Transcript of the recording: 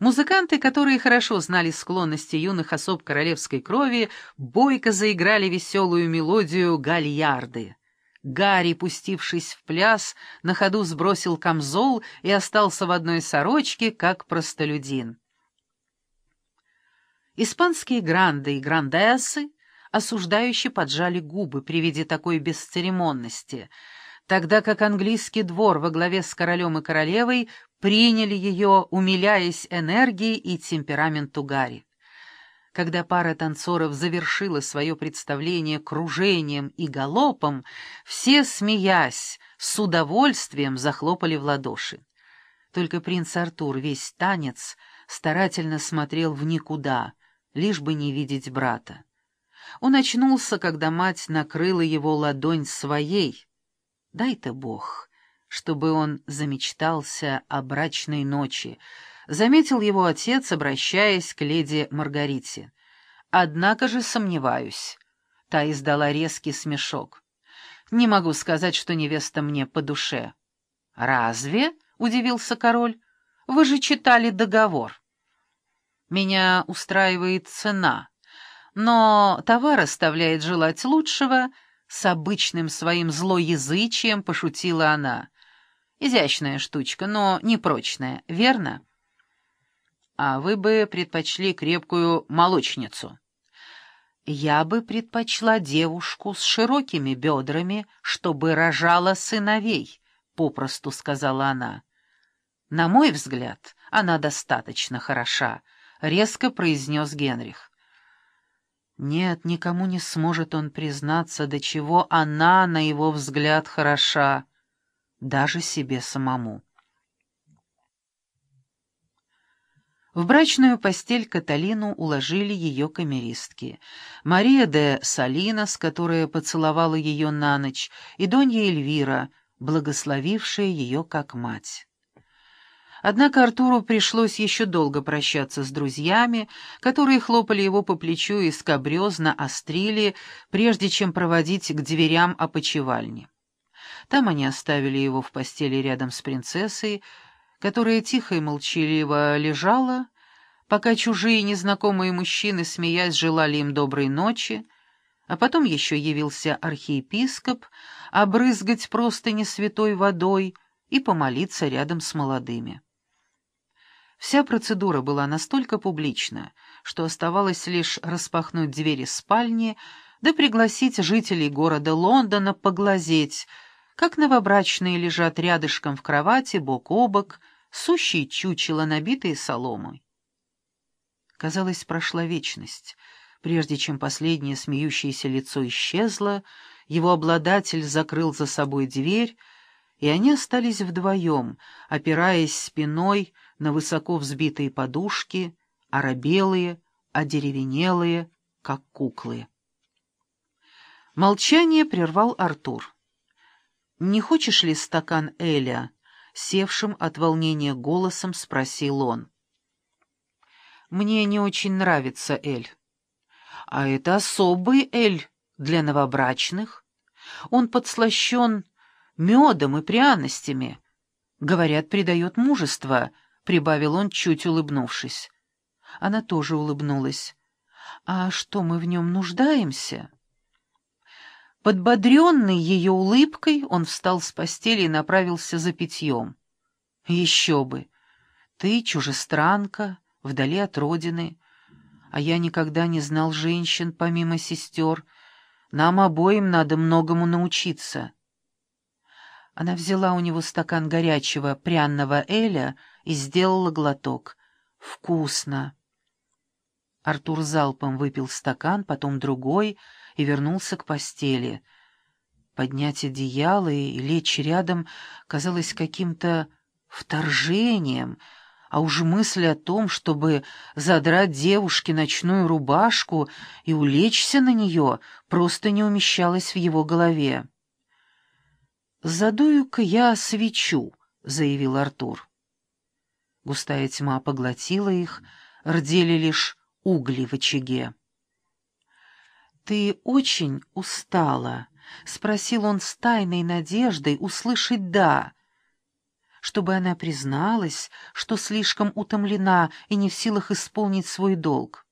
Музыканты, которые хорошо знали склонности юных особ королевской крови, бойко заиграли веселую мелодию «Гальярды». Гарри, пустившись в пляс, на ходу сбросил камзол и остался в одной сорочке, как простолюдин. Испанские гранды и грандессы осуждающие поджали губы при виде такой бесцеремонности, тогда как английский двор во главе с королем и королевой приняли ее, умиляясь энергией и темпераменту Гарри. Когда пара танцоров завершила свое представление кружением и галопом, все, смеясь, с удовольствием захлопали в ладоши. Только принц Артур весь танец старательно смотрел в никуда, лишь бы не видеть брата. Он очнулся, когда мать накрыла его ладонь своей. Дай-то Бог, чтобы он замечтался о брачной ночи, заметил его отец, обращаясь к леди Маргарите. «Однако же сомневаюсь». Та издала резкий смешок. «Не могу сказать, что невеста мне по душе». «Разве?» — удивился король. «Вы же читали договор». «Меня устраивает цена, но товар оставляет желать лучшего», — с обычным своим злоязычием пошутила она. «Изящная штучка, но непрочная, верно?» а вы бы предпочли крепкую молочницу. Я бы предпочла девушку с широкими бедрами, чтобы рожала сыновей, — попросту сказала она. На мой взгляд, она достаточно хороша, — резко произнес Генрих. Нет, никому не сможет он признаться, до чего она, на его взгляд, хороша, даже себе самому. В брачную постель Каталину уложили ее камеристки. Мария де Салинос, которая поцеловала ее на ночь, и Донья Эльвира, благословившая ее как мать. Однако Артуру пришлось еще долго прощаться с друзьями, которые хлопали его по плечу и скобрезно острили, прежде чем проводить к дверям опочивальни. Там они оставили его в постели рядом с принцессой, которая тихо и молчаливо лежала, пока чужие незнакомые мужчины, смеясь, желали им доброй ночи, а потом еще явился архиепископ, обрызгать просто не святой водой и помолиться рядом с молодыми. Вся процедура была настолько публична, что оставалось лишь распахнуть двери спальни да пригласить жителей города Лондона поглазеть, как новобрачные лежат рядышком в кровати, бок о бок, сущие чучела, набитые соломой. Казалось, прошла вечность. Прежде чем последнее смеющееся лицо исчезло, его обладатель закрыл за собой дверь, и они остались вдвоем, опираясь спиной на высоко взбитые подушки, оробелые, одеревенелые, как куклы. Молчание прервал Артур. «Не хочешь ли стакан Эля?» севшим от волнения голосом спросил он. «Мне не очень нравится Эль». «А это особый Эль для новобрачных. Он подслащен медом и пряностями. Говорят, придает мужество», — прибавил он, чуть улыбнувшись. Она тоже улыбнулась. «А что, мы в нем нуждаемся?» Подбодренный ее улыбкой, он встал с постели и направился за питьем. «Еще бы! Ты чужестранка, вдали от родины, а я никогда не знал женщин, помимо сестер. Нам обоим надо многому научиться». Она взяла у него стакан горячего пряного эля и сделала глоток. «Вкусно!» Артур залпом выпил стакан, потом другой — и вернулся к постели. Поднять одеяло и лечь рядом казалось каким-то вторжением, а уж мысль о том, чтобы задрать девушке ночную рубашку и улечься на нее, просто не умещалась в его голове. «Задую-ка я свечу», — заявил Артур. Густая тьма поглотила их, рдели лишь угли в очаге. «Ты очень устала?» — спросил он с тайной надеждой услышать «да». чтобы она призналась, что слишком утомлена и не в силах исполнить свой долг.